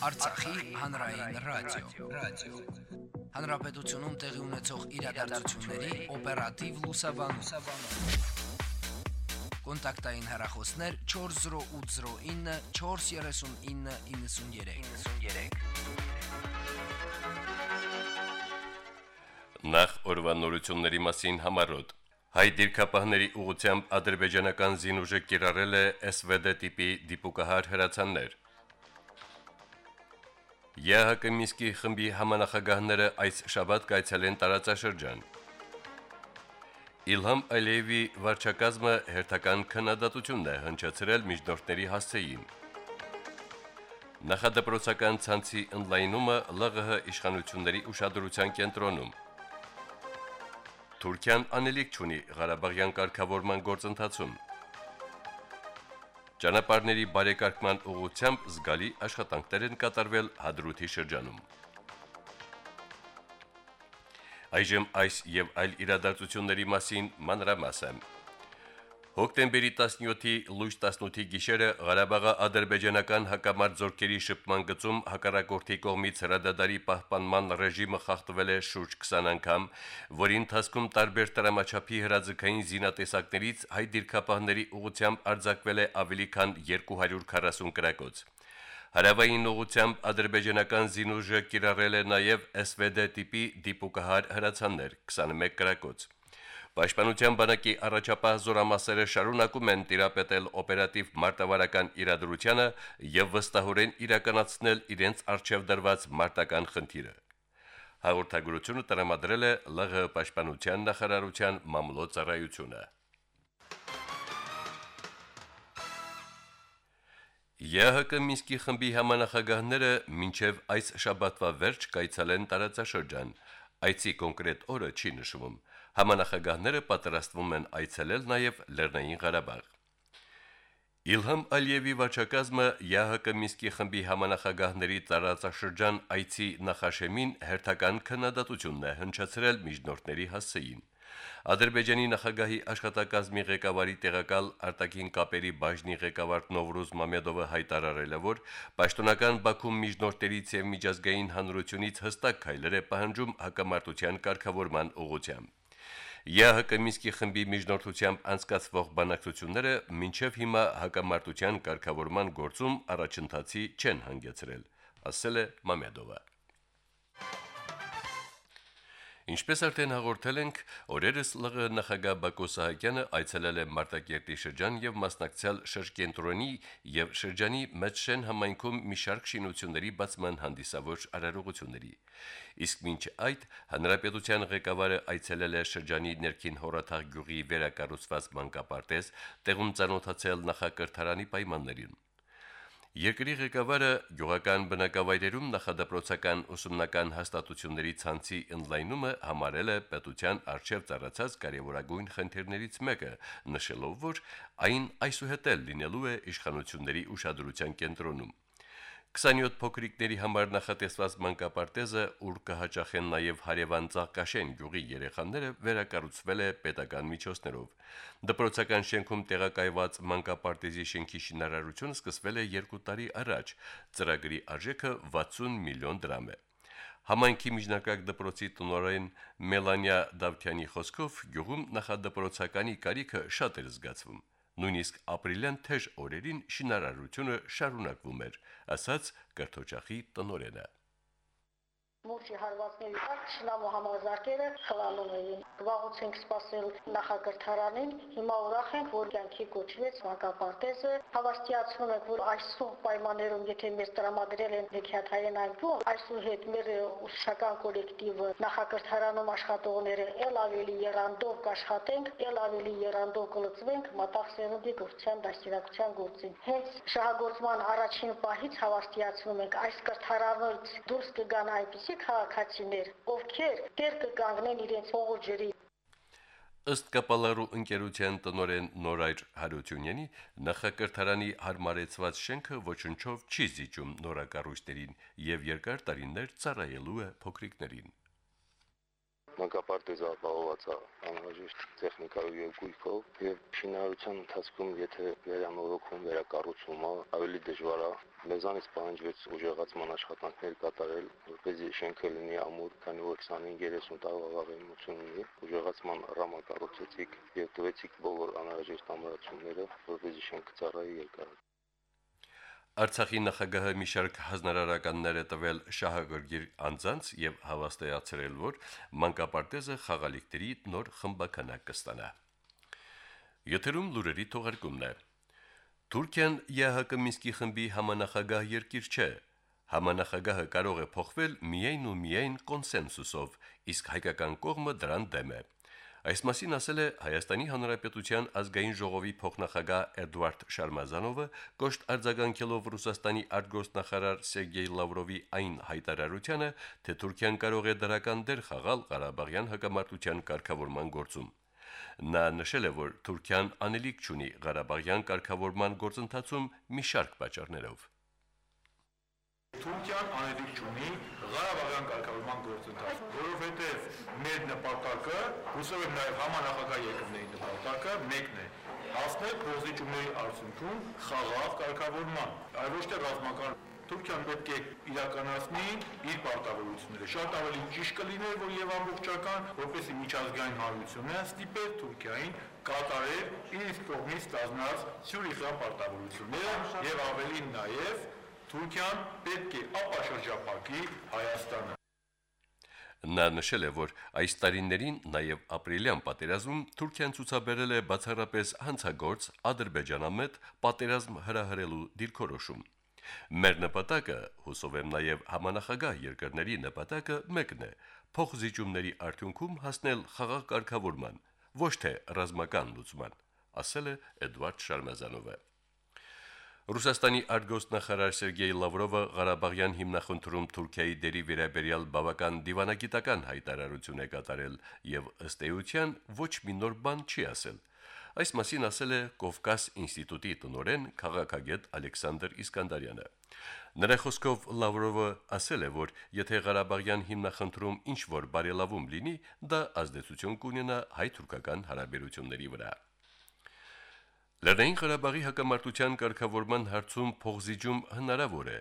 Արցախի հանրային ռադիո, ռադիո։ Հանրապետությունում տեղի ունեցող իրադարձությունների օպերատիվ լուսաբանում։ Կոնտակտային հեռախոսներ 40809 43993։ 93։ Նախ օրվանորությունների մասին համարոտ Հայ դիրքապահների ուղությամբ ադրբեջանական զինուժը կիրառել է SVD տիպի դիպուկահար հրացաններ։ ԵՀԿ Միսկի խմբի համանախագահները այս շաբաթ կայցելեն տարածաշրջան։ Իլհամ Ալիևի վարչակազմը հերթական քննադատությունն է հնչեցրել միջնորդների հասցեին։ Նախադպրոցական ցանցի ընդլայնումը ԼՂՀ իշխանությունների ուշադրության կենտրոնում։ Թուրքիան անելիք չունի Ղարաբաղյան կարգավորման գործընթացում։ Ճանապարհների բարեկարգման ուղղությամբ զգալի աշխատանքներ են կատարվել Հադրութի շրջանում։ Այժմ այս եւ այլ իրադարձությունների մասին մանրամասն։ Հոկտեմբերի 17-ի լույս 18-ի գիշերը Ղարաբաղի ադրբեջանական հակամարտ զորքերի շփման գծում հակառակորդի կողմից հրադադարի պահպանման ռեժիմը խախտվել է շուրջ 20 անգամ, որի ընթացքում տարբեր տրամաչափի հրաձգային զինատեսակներից հայ դիրքապահների ուղությամբ արձակվել է ավելի քան 240 կրակոց։ Հարավային ուղությամբ ադրբեջանական զինուժը կիրառել է նաև SVD տիպի դիպուկահար հրացաններ 21 կրակոց։ Պաշտպանության բանակի առաջապահ զորամասերը շարունակում են տիրապետել օպերատիվ մարտավարական իրադրությանը եւ վստահորեն իրականացնել իրենց արժեվ դրված մարտական խնդիրը։ Հաղորդագրությունը տրամադրել է ԼՂ պաշտպանության նախարարության մամլոյցարայությունը։ ԵՀԿ Միսկի խմբի համանախագահները մինչև այս շաբաթվա վերջ կայցելեն տարածաշրջան։ Այցի կոնկրետ օրը չի նշվում։ Համանախագահները պատրաստվում են այցելել նաև Լեռնային Ղարաբաղ։ Իլհամ Ալիևի վաճակազմը ՀՀԿ Միսկի խմբի համանախագահների տարածաշրջան այցի նախաշեմին հերթական քննադատությունն է հնչեցրել միջնորդների հասցեին։ Ադրբեջանի նախագահի աշխատակազմի ղեկավարի տեղակալ արտաքին կապերի բաժնի ղեկավար Նովրուզ Մամեդովը հայտարարել է, որ պաշտոնական Բաքվում միջնորդներից եւ միջազգային հանրությունից հստակ քայլեր է պահանջում հակամարտության կարգավորման ուղղությամբ։ ԵՀԿ Միսկի խմբի միջնորդությամբ անցկացվող բանակցությունները մինչև հիմա հակամարտության կարգավորման գործում առաջընթացի չեն հանգեցրել, ասել է Մամեդովը։ Ինչպես արդեն հաղորդել ենք, օրերս ԼՂ նախագահ Բակո Սահակյանը այցելել է Մարտակերտի շրջան եւ մասնակցել շրջենտրոնի եւ շրջանի Մեծշեն համայնքում մի շարք շինությունների բացման հանդիսավոր արարողությունների։ Իսկ մինչ այդ հանրապետության ղեկավարը այցելել է շրջանի ներքին հորաթաղ գյուղի վերակառուցված մանկապարտեզ, տեղում ցանոթացել նախակրթարանի պայմաններին։ Երկրի ղեկավարը գյուղական բնակավայրերում նախադպրոցական ուսումնական հաստատությունների ցանցի ընդլայնումը համարել է պետության արժև ծառացած կարևորագույն խնդիրներից մեկը, նշելով, որ այն այսուհետել լինելու է իշխանությունների ուշադրության կենտրոնում։ 27 փոքրիկների համար նախատեսված մանկապարտեզը, ուր կհաճախեն նաև հարևան Ծաղկաշեն գյուղի երեխաները, վերակառուցվել է պետական միջոցներով։ Դպրոցական շենքում տեղակայված մանկապարտեզի շենքի շինարարությունը սկսվել է 2 տարի առաջ։ Ծրագրի արժեքը 60 միլիոն դրամ է։ Համայնքի միջնակարգ դպրոցի տնօրեն Մելանիա Դավթյանի խոսքով գյուղում նախադպրոցականի կարիքը շատ էր զգացվում նույնիսկ ապրիլյան թեժ օրերին շինարարությունը շարունակվում էր, ասաց կրթօջախի տնորենը մուրճի հարվածների տակ շնամու համազարկերը խլանում էին։ Վաղուց ենք սպասել նախակրթարանին, հիմա ուրախ ենք, որ կյանքի կոչվեց մանկապարտեզը։ Հավաստիացնում ենք, որ այսօր պայմաններում, եթե մեզ տրամադրել են Հեքիաթային այգում, այսուհետ մեր ուսուցչական կոլեկտիվը նախակրթարանում աշխատողները ել ավելի երանդով կաշխատենք, ել ավելի երանդով կլծվենք մտաղ սերունդի կրթության դաստիարակության գործին։ Հենց շահագործման առաջին պահից հավաստիացնում ենք այս կրթարանից դուրս կգան այնպիսի այսպիսի քաղաքացիներ, ովքեր դեր կկանգնեն իրենց հողոջերի Ըստ կապալարու ընկերության տնորեն Նորայր Հարությունյանի նախակրթարանի հարմարեցված շենքը ոչնչով չի զիջում նորակառույցներին եւ երկար տարիներ ծառայելու է փոքրիկներին։ Մանկապարտեզը ապահոված է անհրաժեշտ տեխնիկայով եւ գույքով եւ շինարարության ընթացքում եթե վերանորոգում վերակառուցում է ավելի դժվար է մեզանից պահանջվեց ուժեղացման աշխատանքներ կատարել, որպեսզի շենքը լինի ամուր, քանի որ 25-30 տարվա վաղեմություն ունի։ Ուժեղացման ռամա կառուցեցիք եւ տվեցիք բոլոր անհրաժեշտ ամրացումները, որպեսզի շենքը ծառայի երկար Արցախի նախագահը մի շարք հանրարարականներ է տվել շահագրգիռ անձանց եւ հավաստիացրել, որ մանկապարտեզը խաղալիքների նոր խմբականակ կստանա։ Եթերում լուրերի թողարկումն է։ Թուրքիան ԵՀԿ Մինսկի խմբի համանախագահ երկիր չէ։ Համանախագահը կարող է փոխվել միայն ու միայն կոնսենսուսով, իսկ հայկական կողմը դրան դեմ է։ Այս մասին ասել է Հայաստանի Հանրապետության ազգային ժողովի փոխնախագահ Էդվարդ Շարմազանովը, կոշտ արձագանքելով Ռուսաստանի արտգործնախարար Սերգեյ Լավրովի այն հայտարարությանը, թե Թուրքիան կարող է դրական դեր խաղալ Ղարաբաղյան հակամարտության կարգավորման գործում։ Նա նշել է, որ Թուրքիան անելիք չունի Ղարաբաղյան կարգավորման գործընթացում մի շարք պատճառներով։ Թուրքիան անելիք չունի Ղարաբաղյան կարգավորման գործընթաց, որովհետև մեր նպատակը, հուսով եմ նաև համանախագահ երկրների նպատակը մեկն է՝ հասնել փոխզիջումների արդյունքում խաղաղ կարգավորման, այլ ոչ թե ռազմական Թուրքիան պետք է իրականացնի իր պարտավորությունները։ Շատ ավելի ճիշտ կլիներ, որ եւ ամբողջական, որպեսի միջազգային հանրությունը ստիպեր Թուրքիային կատարել իր կողմից ստանած Սյուրիխյան պարտավորությունները եւ ավելին նաեւ Թուրքիան պետք է ապաշրջափակի Հայաստանը։ Նա նշել է, որ այս տարիներին նաև ապրիլյան պատերազմում Թուրքիան ցուցաբերել է բացառապես հանցագործ ադրբեջանամետ պատերազմ հրահրելու դիրքորոշում։ Մեր նպատակը, հուսով եմ նաև համանախագահ երկրների նպատակը մեկն է՝ փոխզիջումների արդյունքում հասնել խաղաղ կարգավորման, ոչ թե ռազմական լուծման, ասել է Էդվարդ Շարմազանովը։ Ռուսաստանի արտգործնախարար Սերգեյ Լավրովը Ղարաբաղյան հիմնախնդրում Թուրքիայի դերի վերաբերյալ բավական դիվանագիտական հայտարարություն է կատարել եւ ըստ էության ոչ մի նոր բան չի ասել։ Այս մասին ասել է Կովկաս ինստիտուտի տնօրեն քաղաքագետ Ալեքսանդր Իսկանդարյանը։ Նրա խոսքով Լավրովը ասել է, որ եթե Ղարաբաղյան հիմնախնդրում ինչ որ բարելավում լինի, դա ազդեցություն կունենա հայ-թուրքական հարաբերությունների վրա։ Լեռնային Ղարաբաղի հակամարտության կարգավորման հարցում փողզիջում հնարավոր է,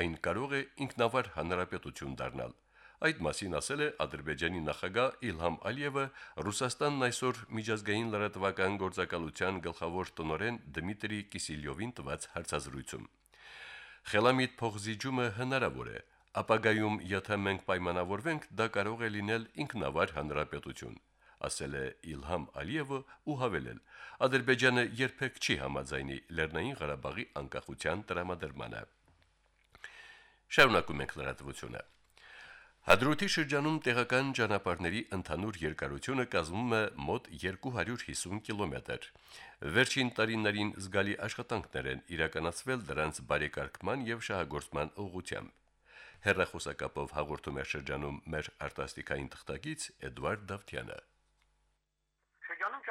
այն կարող է ինքնավար հանրապետություն դառնալ։ Այդ մասին ասել է Ադրբեջանի նախագահ Իլհամ Ալիևը Ռուսաստանն այսօր միջազգային լրատվական գործակալության գլխավոր տնօրեն Դմիտրի Կիսիլյովին տված հարցազրույցում։ Խելամիտ փողզիջումը հնարավոր է, ապագայում եթե մենք պայմանավորվենք, դա կարող է լինել ինքնավար հանրապետություն ասել է Իլհամ Ալիևը ու հավելել. Ադրբեջանը երբեք չի համաձայնի Լեռնային Ղարաբաղի անկախության տրամադրմանը։ Շարունակում ենք լրատվությունը։ Հադրութի շրջանում տեղական ճանապարհների ընդհանուր երկարությունը կազմում է մոտ 250 կիլոմետր։ Վերջին տարիներին զգալի աշխատանքներ են իրականացվել դրանց բարեկարգման եւ շահագործման ուղղությամբ։ Հերրախոսակապով հաղորդում է շրջանում մեր արտասթիկային թղթակից Էդվարդ Դավթյանը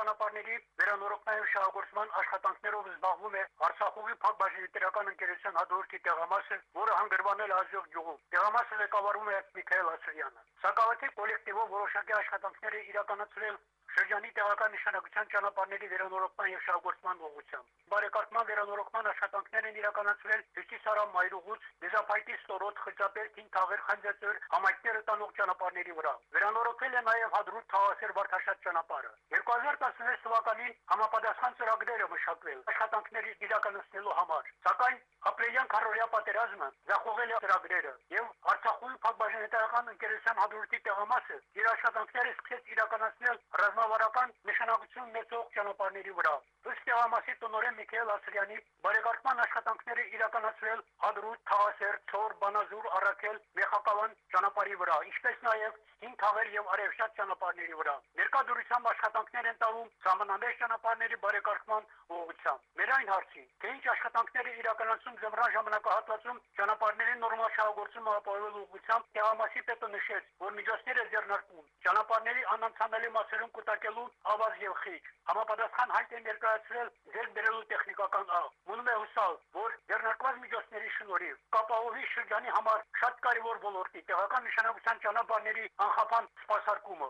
ճանապարհների վերանորոգման շահագործման աշխատանքներով զբաղվում է Արցախուղի փակbaşıնիտերական ընկերության հաջորդի տեղամասը, որը հանգրվանել Ազյուղ գյուղում։ Տեղամասը ղեկավարում է Միքայել Ասրյանը։ Սակավաթի կոլեկտիվով որոշակի աշխատանքներ է իրականացրել շրջանի տեղական նշանակության ճանապարհների վերանորոգման եւ շահգործման ուղղությամբ։ Բարեկարգման վերանորոգման աշխատանքներ են իրականացվել Հյուսիսարամ Մայրուղուց, Դեզափայտի Ստորոտ, Խճապեր, Թաղեր, Խանձեծոր համայնքները տանող ճանապարհների վրա։ Վերանորոգվել է նաեւ Հադրուտ Թաղասեր Վարդաշատ ճանապարհը։ 2016 թվականին համապատասխան ծրագրերը մշակվել աշխատանքների իրականացնելու համար։ Սակայն ապրիլյան քարորիա պատերազմը ձախողել է ծրագրերը եւ Արցախում փակbaşıնետական ընկերության հադրուտի տեղամասը իր աշխատանքները սկսեց իրականացնել ռազմավարական նշանակություն ունեցող ճանապարհների վրա։ Ըստ տեղամասի տնօրեն Միքայել Ասրյանի բարեկարգման աշխատանքները իրականացվել հադրուտ, Թաղասեր, Ցոր, Բանազուր, Արաքել, Մեխակավան ճանապարհի վրա, ինչպես նաեւ Հին Թաղեր եւ Արևշատ ճանապարհների վրա։ Ներկա դուրսամ աշխատանքներ են տալում ժամանամեջ ճանապարհների բարեկարգման ուղղությամբ։ Մեր այն հարցին, թե ինչ աշխատանքներ է իրականացում ձմռան ժամանակահատվածում ճանապարհների նորմալ շահագործումը ապահովելու ուղղությամբ տեղամասի պետը նշեց, որ միջոցներ է ձեռնարկվում ճանապարհների անանցանելի մասերում կուտակելու ավազ եւ խիչ։ Համապատասխան հայտ է ներկայացրել ձեր բերելու տեխնիկական աղ։ Մնում է հուսալ, որ ձեռնարկված միջոցների շնորհիվ կապահովի շրջանի համար շատ կարևոր ոլորտի տեղական նշանակության ճանապարհների անխափան սպասարկումը։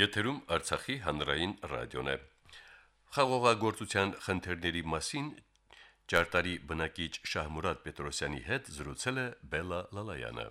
Եթերում Արցախի հանրային ռադիոն է։ Խաղողագործության խնդիրների մասին ճարտարի բնակիչ Շահմուրադ Պետրոսյանի հետ զրուցել է Բելա Լալայանը։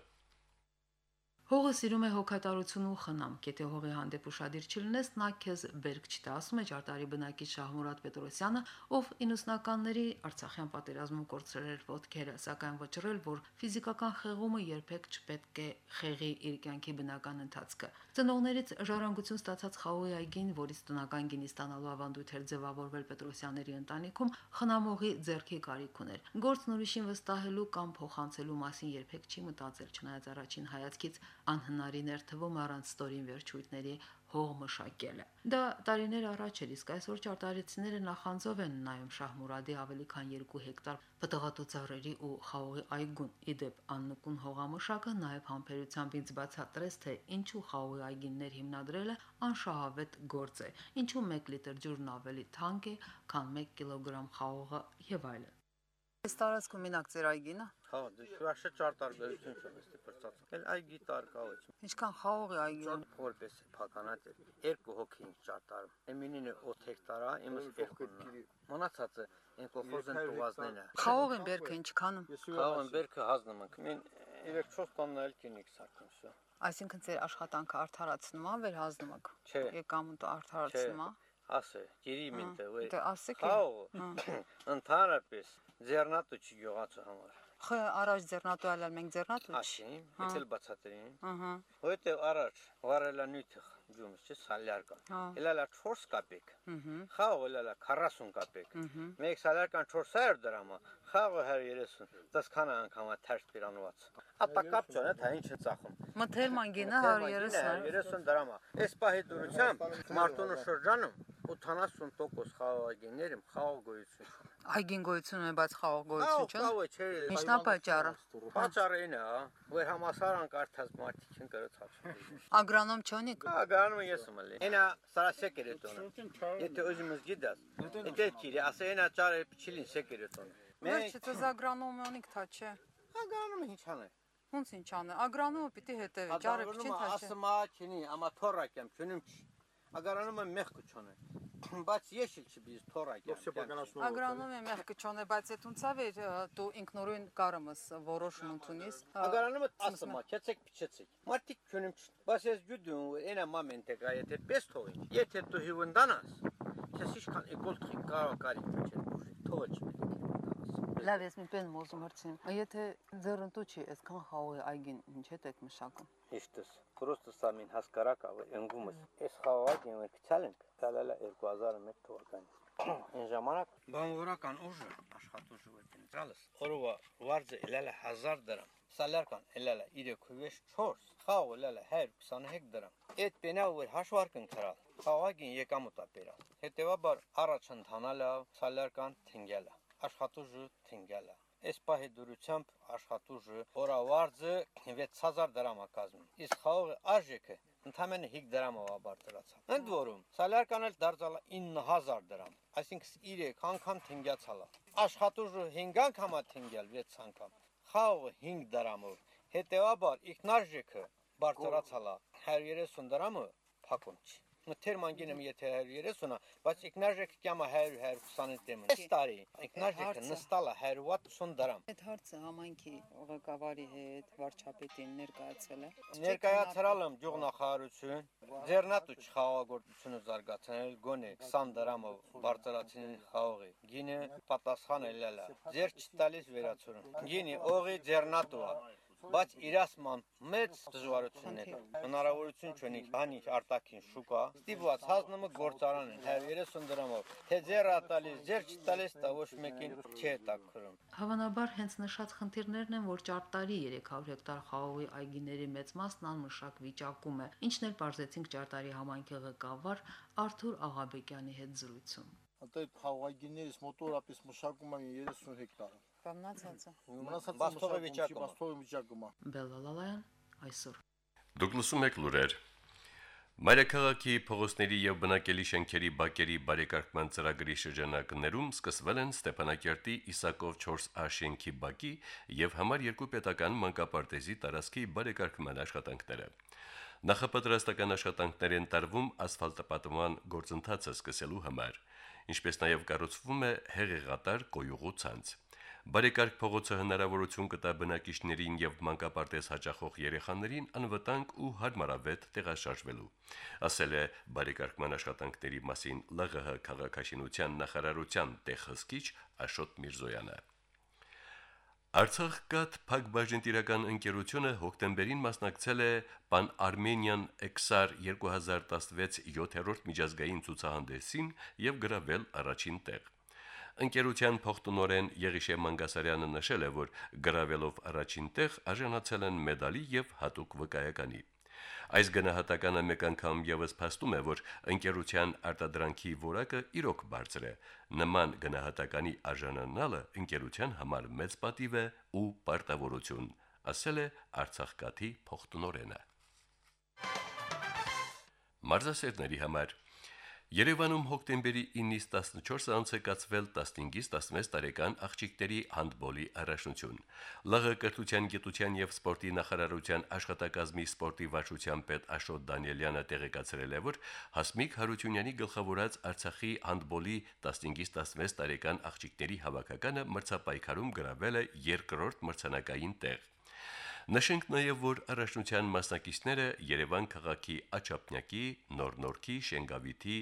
Հողը սիրում է հոգատարություն ու խնամ։ Եթե հողի հանդեպ ուշադիր չլինես, նա քեզ բերք չտա, ասում է ճարտարի բնակիչ Շահմուրադ Պետրոսյանը, ով 90-ականների Արցախյան պատերազմում կորցրել էր ոտքերը, սակայն վճռել, որ ֆիզիկական խեղումը երբեք չպետք է խեղի իր կյանքի բնական ընթացքը։ Ծնողներից ժառանգություն ստացած խաղողի այգին, որից տնական գինի ստանալու ավանդույթ էր ձևավորվել Պետրոսյանների ընտանիքում, խնամողի ձեռքի կարիք ուներ։ Գործն ուրիշին վստահելու կամ փոխանցելու մասին երբեք չի մտածել, չնայած առաջին հայացքից անհնարին էր թվում առանց ստորին վերջույթների հող մշակելը։ Դա տարիներ առաջ էր, իսկ այսօր ճարտարեցիները նախանձով են նայում Շահմուրադի ավելի քան 2 հեկտար պտղատոծարերի ու խաղողի այգուն։ Իդեպ աննկուն հողամշակը նաև համբերությամբ ինձ բացատրեց, թե ինչու խաղողի այգիներ հիմնադրելը անշահավետ գործ է, ինչու 1 լիտր ջուրն ավելի թանկ է, քան 1 կիլոգրամ խաղողը եւ այլն։ Այս տարածքում մենակ ծեր այգինը։ Հա, դե շուաշը ճարտար գերություն չեմ էստի բրծած։ Էլ այգի տար կավեջ։ Ինչքան խաղողի այգի ունի։ Որպես է փականատ է։ Երկու հոգի ինձ ճարտարում։ Էմինինը 8 հեկտար է, իմս երկունն է։ Մնացածը են կողոզեն տուվազնեն է։ Խաղողին բերքը ինչքանում։ Խաղողին բերքը հազնում ենք։ Մեն 3-4 տոննա էլ կինիկ սարքում շո։ Այսինքն ձեր աշխատանքը արդարացնում է, վերհազնում եք։ Չէ։ Եկամուտը արդարացնում է։ Ասե, գիրի մինտը ու։ Դե ասեք։ Խաղող։ Ընդհանրապես ձեռնատու չի գյուղացու համար։ Խ առաջ ձեռնատու ալալ մենք ձեռնատու։ Աշին, իցել բացատրին։ Ահա։ Որտե առաջ վարելա նույթը ջումս չէ սալյարկա։ Հա։ Էլալա 4 կապեկ։ Ահա։ Խաղը էլալա 40 կապեկ։ Ահա։ Մեկ սալյարկան 400 դրամա։ Խաղը 130։ Դες քան անգամ է թերթ պիրանված։ Ապա կապ չունի, թե ինչ է ծախում։ Մթեր մանգինը 130։ 30 դրամա։ Այս պահի դուրությամբ Մարտունու շրջանում 80% խաղողագիներում խաղող գոյություն Այգին գոյություն է, բայց խաղող գոյություն չէ։ Խաղը չէ։ Ինչն է պատճառը։ Պատճառը ինը, հա, որ համասարան կարդած մարդիկ են գրած հացում։ Ագրոնոմ չունիք։ Հա, գանում ես մալի։ Ինա սարասեկերետոն։ Եթե ուզում ես գիտես, եթե քիրի, ասե ինա ճարը փիչիլին սեկերետոն։ Վերջը ցեզ ագրոնոմ ունիք թա չէ։ Հա, գանում ինչ անը։ Ոնց ինչ անը։ Ագրոնոմը պիտի հետևի, ճարը փչին թա չէ։ Ասմա չինի, ամա թորակեմ, չունիմ չի։ Ագարանումը մեղք չունի։ Բայց եշիլ չբիզ թորակեմ։ Ագրոնոմը մեղքը չունի, բայց այդ ունցավ է դու ինքնուրույն կարմս որոշում ընդունիս։ Ագարանումը ասմա, չեցեք փչեցեք։ Մարդիկ չունիմ չի։ Բայց ես ջուդում, այնա մամենտը կա, եթե պես թողի։ Եթե դու հիվանդանաս, ես ինչքան էկոլքի կարող կարի Թողը չպետք է։ Լավ, ես մի պեն մոզում հրցին։ Եթե ձեռնտու չի, այսքան խաղողի այգին ինչ է տեք մշակում։ Իշտս, պրոստը սամին հասկարակավ ընգումս։ Ես խաղողակին մենք չալենք, կալալա 2001 թվականին։ Այն ժամանակ բանվորական ուժը աշխատուժը ուտին ծալս օրվա վարձը ելել է 1000 դրամ սալարքան ելել է 364 խաղը ելել է 125 դրամ այդ պենավ որ հաշվարկն քրալ խաղակին եկամուտա բերալ հետեւաբար առաջ ընթանալը սալարքան թնգելա աշխատուժը թինգյալա։ Այս պահի դուրությամբ աշխատուժը օրավարձը 6000 դրամ է կազմում։ Իսկ խաղողի արժեքը ընդամենը 5 դրամով է բարձրացավ։ Ընդ որում, սալարքան էլ դարձալ 9000 դրամ, այսինքն 3 անգամ թինգյացալ է։ Աշխատուժը 5 անգամ է թինգյալ 6 անգամ։ Խաղողը 5 դրամով։ Հետևաբար իքնարժեքը բարձրացալ է 130 դրամը փակում չի մթեր մանգինեմ եթե 130-ա, բայց ինքնարժեքը կյամա 100-120-ին դեմն։ Այս տարի ինքնարժեքը նստալա 160 դրամ։ Այդ հարցը համայնքի ղեկավարի հետ վարչապետին ներկայացվել է։ Ներկայացրալ եմ ջողնախարարություն, ձեռնատու խաղաղորդությունը զարգացնել գոնե 20 դրամով բարձրացնել խաղողի։ Գինը պատասխան ելելա։ Ձեր չտալիս վերացուրն։ Գինի օղի ձեռնատու է բայց իրասման մեծ դժվարություններ հնարավորություն չունի բանի արտաքին շուկա ստիպված հանումը գործարան են 130 դրամով թե ձեր ատալիս ձեր չտալիս տա ոչ մեկին չի տակրում Հավանաբար հենց նշած խնդիրներն են, որ ճարտարի 300 հեկտար խաղողի այգիների մեծ մասն անմշակ վիճակում է, ինչն էլ բարձեցինք ճարտարի համայնքի ղեկավար Արթուր Աղաբեկյանի հետ զրույցում։ Այդ խաղողագիներից մոտորապես մշակում են 30 հեկտար։ Կամնացածը։ Մնացածը Բաստողի վիճակում է։ Բաստողի վիճակում Բելալալայան այսօր։ Դուք լսում եք լուրեր։ Մայրաքաղաքի փողոցների եւ բնակելի շենքերի բակերի բարեկարգման ծրագրի շրջանակներում սկսվել են Ստեփանակերտի Իսակով 4A շենքի բակի եւ համար երկու պետական մանկապարտեզի տարածքի բարեկարգման աշխատանքները։ Նախապատրաստական աշխատանքներ են տարվում ասֆալտապատման գործընթացը սկսելու համար, ինչպես նաև կառուցվում է հեղեղատար կոյուղու ցանց։ Բարեկարգ փողոցը հնարավորություն կտա բնակիչներին եւ մանկապարտեզ հաճախող երեխաներին անվտանգ ու հարմարավետ տեղաշարժվելու, ասել է բարեկարգման աշխատանքների մասին ԼՂՀ քաղաքաշինության նախարարության տեղհսկիչ Աշոտ Միրզոյանը։ Արցախ կատ Փակբաժնետիրական ընկերությունը հոկտեմբերին մասնակցել է Pan Armenian Exar 2016 7-րդ միջազգային ցուցահանդեսին եւ գրավել առաջին տեղ։ Ընկերության փոխտնօրեն Եղիշե Մանգասարյանը նշել է, որ գրավելով առաջին տեղ արժանացել են մեդալի եւ հատուկ վկայականի։ Այս գնահատականը մեկ անգամ եւս փաստում է, որ ընկերության արտադրանքի որակը իրոք բարձր է։ Նման գնահատականի արժանանալը ընկերության համար մեծ պատիվ է ու պարտավորություն, ասել է Արցախկաթի փոխտնօրենը։ Մարզասերների համար Երևանում հոկտեմբերի 9-ից 14-ը անցկացվել 15-ից 16 տարեկան աղջիկների հանդբոլի առաջնություն։ ԼՂ կրթության, գիտության եւ սպորտի նախարարության աշխատակազմի սպորտի վարչության պետ Աշոտ Դանիելյանը տեղեկացրել է, որ Հասմիկ Հարությունյանի գլխավորած Արցախի հանդբոլի 15-ից 16 տարեկան աղջիկների հավաքականը մրցապայքարում գրավել է երկրորդ մրցանակային տեղ։ Նշենք նաև, որ առաջնության մասնակիցները Երևան քաղաքի Աչափնյակի, Նորնորքի, Շենգավիթի,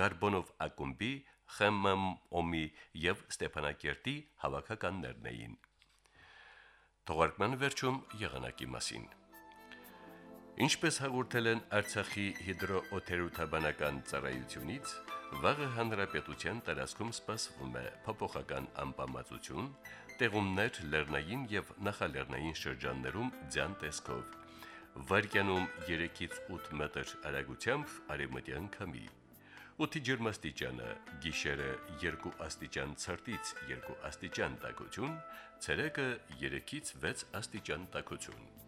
Գարբոնով ակումբի, ԽՄՄ օմի եւ Ստեփանակերտի հավաքականներն էին։ Թողարկման վերջում եղանակի մասին։ Ինչպես հաղորդել են Արցախի հիդրոօթերոթաբանական ծառայությունից, վաղը հանրապետության տարածքում սպասվում է փոփոխական անբավարարություն, տեղումներ լեռնային եւ նախալեռնային շրջաններում ձյան տեսքով։ Վարկյանում 3-ից 8 մետր արագությամբ արևմտյան քամի։ Օդի ջերմաստիճանը՝ գիշերը 2 աստիճան ցրտից 2 աստիճան տաքություն, ցերեկը 3-ից 6 աստիճան տաքություն։